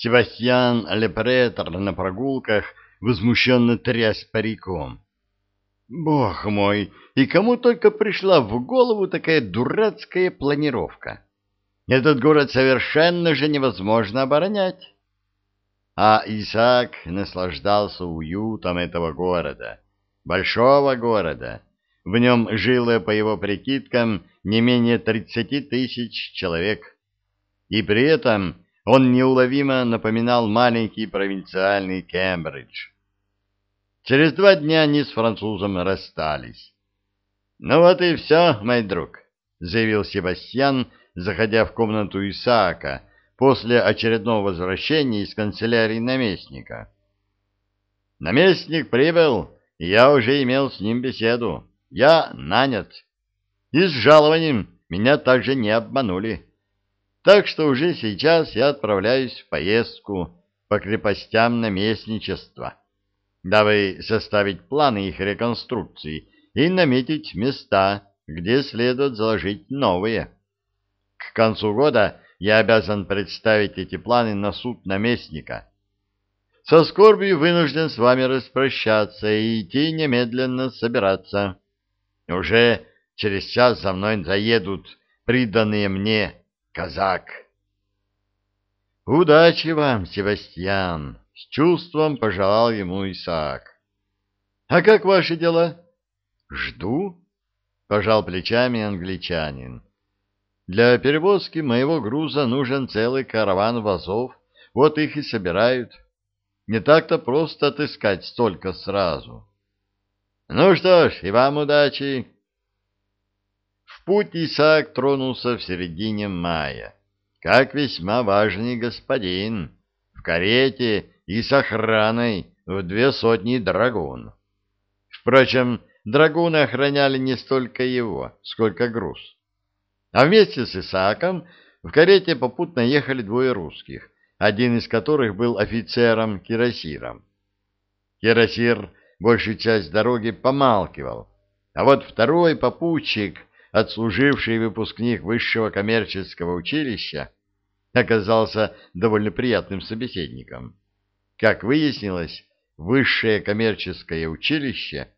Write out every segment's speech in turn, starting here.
Себастьян Лепретор на прогулках возмущенно тряс париком. Бог мой, и кому только пришла в голову такая дурацкая планировка? Этот город совершенно же невозможно оборонять. А Исаак наслаждался уютом этого города, большого города. В нем жило, по его прикидкам, не менее тридцати тысяч человек. И при этом он неуловимо напоминал маленький провинциальный Кембридж. Через два дня они с французом расстались. «Ну вот и все, мой друг», — заявил Себастьян, заходя в комнату Исаака после очередного возвращения из канцелярии наместника. «Наместник прибыл, и я уже имел с ним беседу. Я нанят. И с жалованием меня также не обманули. Так что уже сейчас я отправляюсь в поездку по крепостям наместничества» дабы составить планы их реконструкции и наметить места, где следует заложить новые. К концу года я обязан представить эти планы на суд наместника. Со скорбью вынужден с вами распрощаться и идти немедленно собираться. Уже через час за мной заедут приданные мне казак. Удачи вам, Себастьян! С чувством пожелал ему Исаак. «А как ваши дела?» «Жду», — пожал плечами англичанин. «Для перевозки моего груза нужен целый караван вазов, вот их и собирают. Не так-то просто отыскать столько сразу». «Ну что ж, и вам удачи!» В путь Исаак тронулся в середине мая, как весьма важный господин, в карете и с охраной в две сотни драгун. Впрочем, драгуны охраняли не столько его, сколько груз. А вместе с Исааком в карете попутно ехали двое русских, один из которых был офицером-кирасиром. Кирасир большую часть дороги помалкивал, а вот второй попутчик, отслуживший выпускник высшего коммерческого училища, оказался довольно приятным собеседником. Как выяснилось, высшее коммерческое училище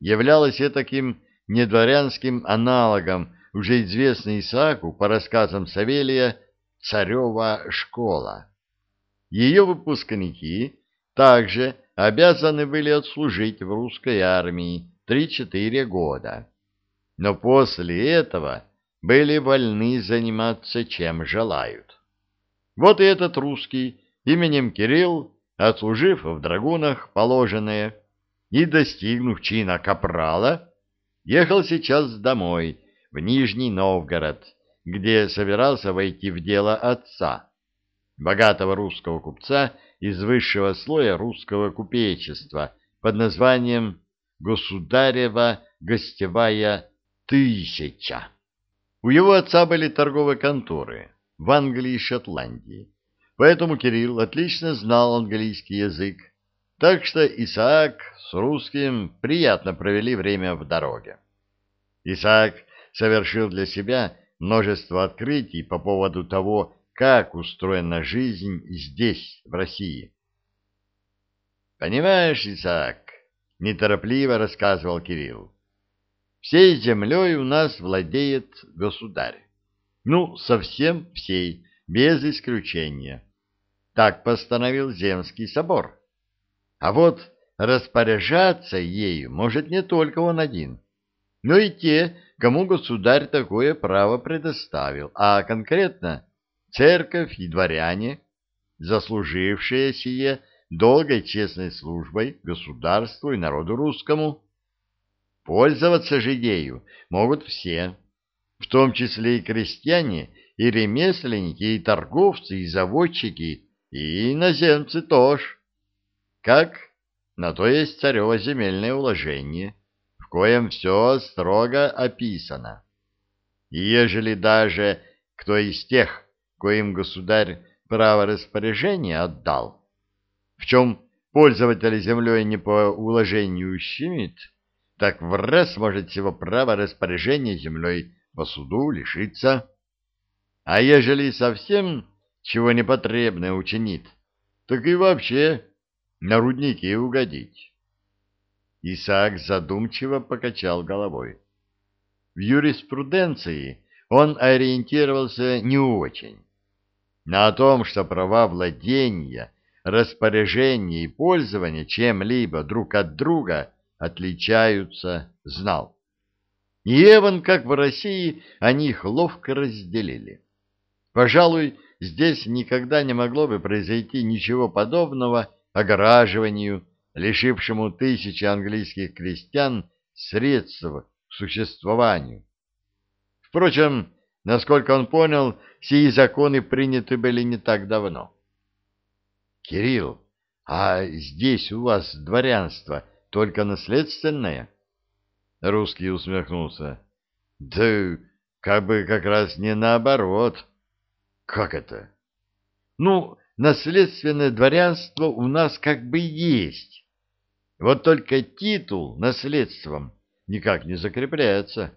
являлось таким недворянским аналогом уже известной Исааку по рассказам Савелия «Царева школа». Ее выпускники также обязаны были отслужить в русской армии 3-4 года, но после этого были вольны заниматься чем желают. Вот и этот русский именем Кирилл отслужив в драгунах положенное и достигнув чина капрала, ехал сейчас домой, в Нижний Новгород, где собирался войти в дело отца, богатого русского купца из высшего слоя русского купечества под названием «Государева гостевая тысяча». У его отца были торговые конторы в Англии и Шотландии. Поэтому Кирилл отлично знал английский язык, так что Исаак с русским приятно провели время в дороге. Исаак совершил для себя множество открытий по поводу того, как устроена жизнь здесь, в России. «Понимаешь, Исаак», — неторопливо рассказывал Кирилл, — «всей землей у нас владеет государь. Ну, совсем всей, без исключения. Так постановил Земский собор. А вот распоряжаться ею может не только он один, но и те, кому государь такое право предоставил, а конкретно церковь и дворяне, заслужившие сие долгой честной службой государству и народу русскому. Пользоваться же ею могут все, в том числе и крестьяне, и ремесленники, и торговцы, и заводчики, и иноземцы тоже. Как? На то есть царево земельное уложение, в коем все строго описано. И ежели даже кто из тех, коим государь право распоряжения отдал, в чем пользователь землей не по уложению ущемит, так в раз может всего права распоряжения землей по суду лишиться. А ежели совсем чего непотребное учинит, так и вообще на рудники угодить. Исаак задумчиво покачал головой. В юриспруденции он ориентировался не очень. На том, что права владения, распоряжения и пользования чем-либо друг от друга отличаются, знал. И Эван, как в России, они их ловко разделили. Пожалуй, здесь никогда не могло бы произойти ничего подобного огораживанию, лишившему тысячи английских крестьян средств к существованию. Впрочем, насколько он понял, сии законы приняты были не так давно. — Кирилл, а здесь у вас дворянство только наследственное? Русский усмехнулся. — Да как бы как раз не наоборот. — Как это? — Ну, наследственное дворянство у нас как бы есть. Вот только титул наследством никак не закрепляется.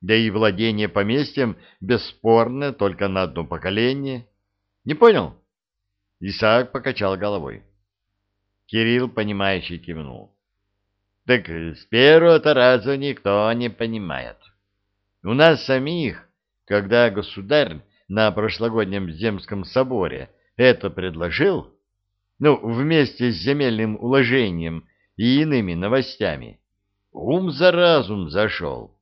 Да и владение поместьем бесспорно только на одно поколение. Не понял? Исаак покачал головой. Кирилл, понимающий, кивнул. Так с первого-то раза никто не понимает. У нас самих, когда государь на прошлогоднем земском соборе это предложил, ну, вместе с земельным уложением и иными новостями, ум за разум зашел.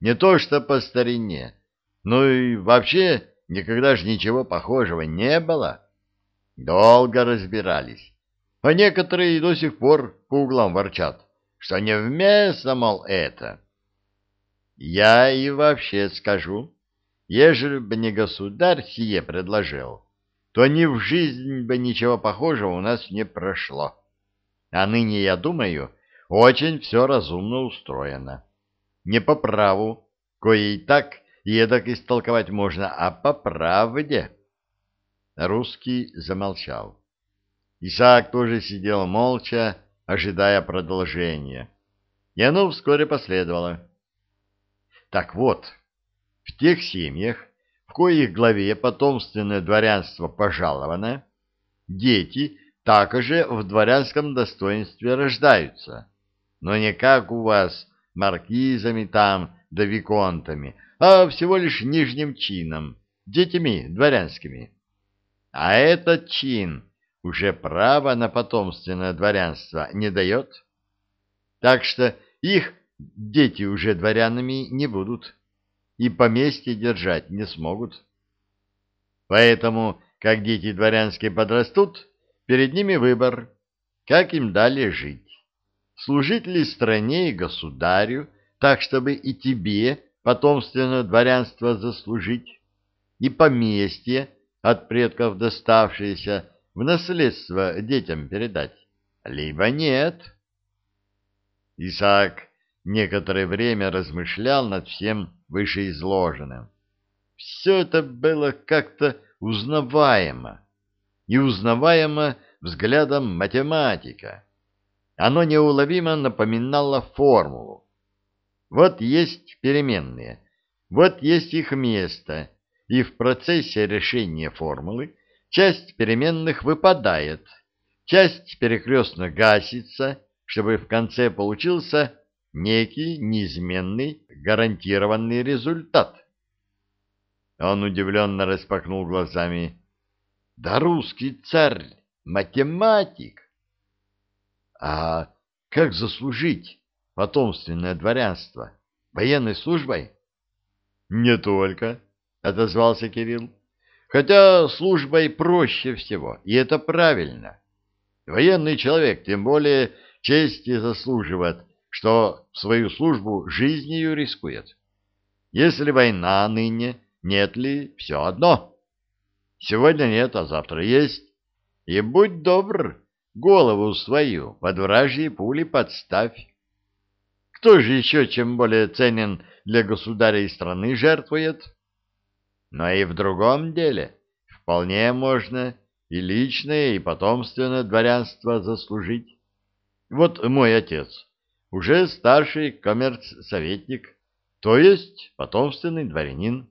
Не то что по старине, но и вообще никогда же ничего похожего не было. Долго разбирались, а некоторые до сих пор по углам ворчат, что невместно, мол, это. Я и вообще скажу, ежели бы не государь сие предложил, то ни в жизнь бы ничего похожего у нас не прошло. А ныне, я думаю, очень все разумно устроено. Не по праву, кое и так, и эдак истолковать можно, а по правде. Русский замолчал. Исаак тоже сидел молча, ожидая продолжения. И оно вскоре последовало. Так вот, в тех семьях, в коих главе потомственное дворянство пожаловано, дети также в дворянском достоинстве рождаются, но не как у вас маркизами там да виконтами, а всего лишь нижним чином, детьми дворянскими. А этот чин уже право на потомственное дворянство не дает, так что их дети уже дворянами не будут и поместье держать не смогут. Поэтому, как дети дворянские подрастут, перед ними выбор, как им далее жить. Служить ли стране и государю, так, чтобы и тебе потомственное дворянство заслужить, и поместье, от предков доставшееся, в наследство детям передать, либо нет. Исаак некоторое время размышлял над всем вышеизложенным. Все это было как-то узнаваемо, и узнаваемо взглядом математика. Оно неуловимо напоминало формулу. Вот есть переменные, вот есть их место, и в процессе решения формулы часть переменных выпадает, часть перекрестно гасится, чтобы в конце получился некий неизменный гарантированный результат. Он удивленно распахнул глазами. Да русский царь, математик! А как заслужить потомственное дворянство? Военной службой? Не только, отозвался Кирилл. Хотя службой проще всего, и это правильно. Военный человек тем более чести заслуживает, что свою службу жизнью рискует. Если война ныне, нет ли, все одно. Сегодня нет, а завтра есть. И будь добр, голову свою под вражьи пули подставь. Кто же еще, чем более ценен для государя и страны, жертвует? Но и в другом деле вполне можно и личное, и потомственное дворянство заслужить. Вот мой отец, уже старший коммерц-советник, то есть потомственный дворянин.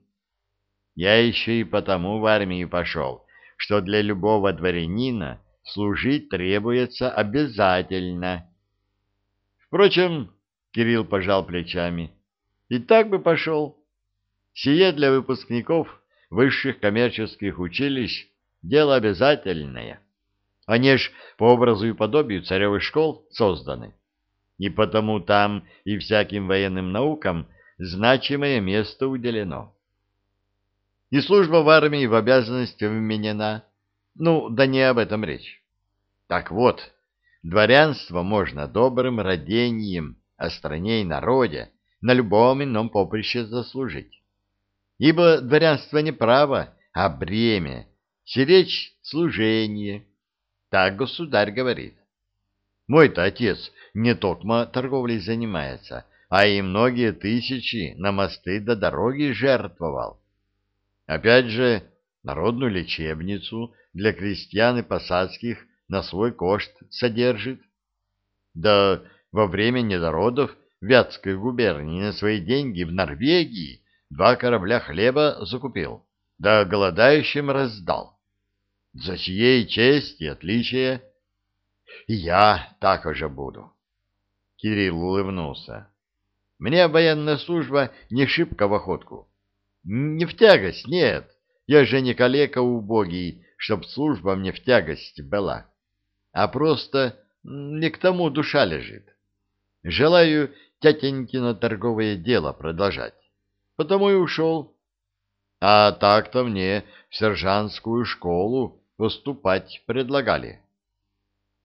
Я еще и потому в армию пошел, что для любого дворянина служить требуется обязательно. Впрочем, Кирилл пожал плечами, и так бы пошел. Сие для выпускников высших коммерческих училищ дело обязательное. Они ж по образу и подобию царевых школ созданы. И потому там и всяким военным наукам значимое место уделено. И служба в армии в обязанности вменена. Ну, да не об этом речь. Так вот, дворянство можно добрым родением о стране и народе на любом ином поприще заслужить. Ибо дворянство не право, а бремя, сиречь служение. Так государь говорит. Мой-то отец не токмо торговлей занимается, а и многие тысячи на мосты до дороги жертвовал. Опять же, народную лечебницу для крестьян и посадских на свой кошт содержит. Да во время недородов Вятской губернии на свои деньги в Норвегии два корабля хлеба закупил, да голодающим раздал. За и честь и отличие. Я так уже буду. Кирилл улыбнулся. Мне военная служба не шибко в охотку. Не в тягость, нет. Я же не калека убогий, чтоб служба мне в тягость была. А просто не к тому душа лежит. Желаю тятенькино торговое дело продолжать потому и ушел. А так-то мне в сержантскую школу поступать предлагали.